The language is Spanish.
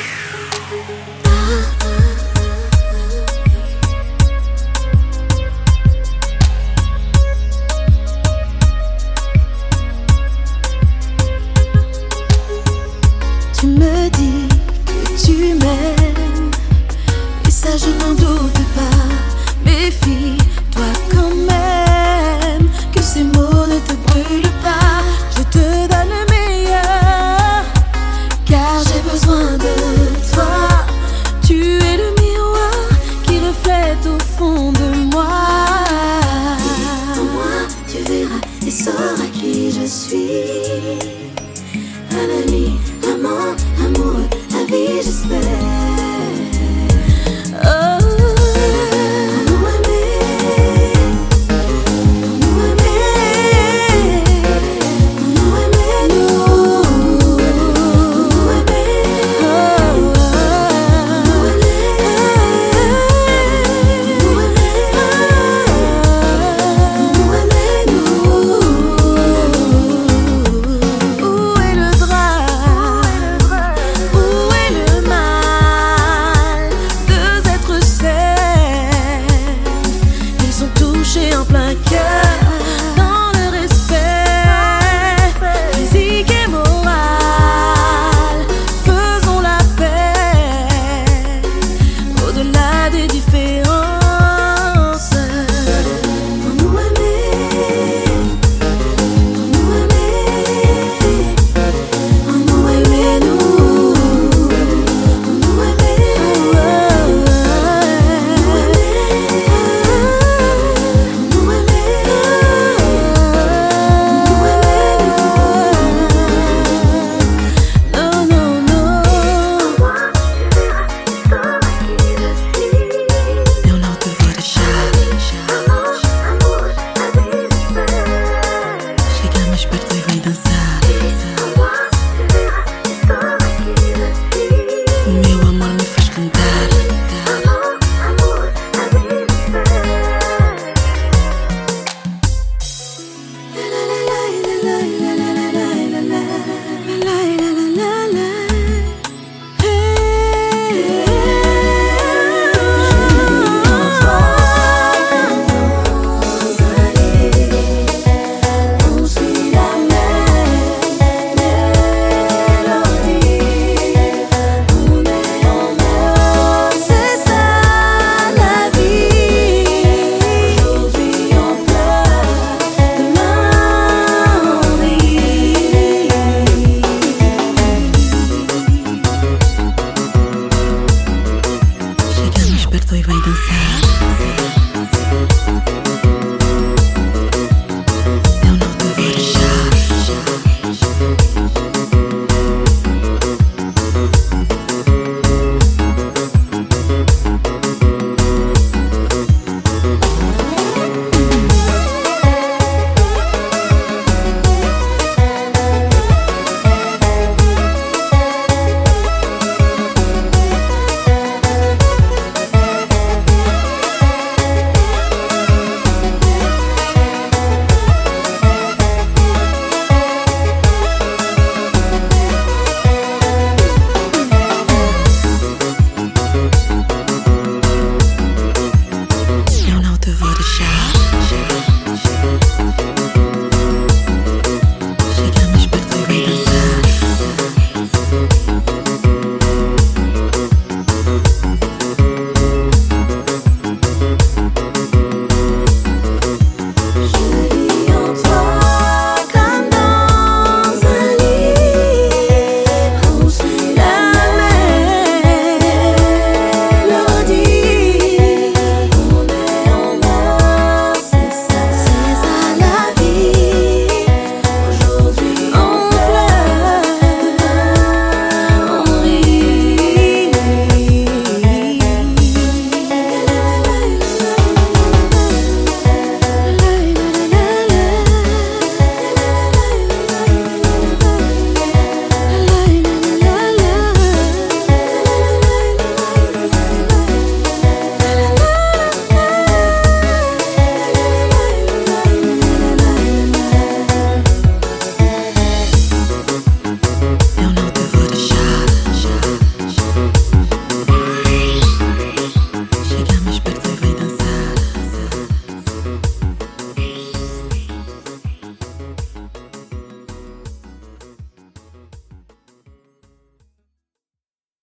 I Shake.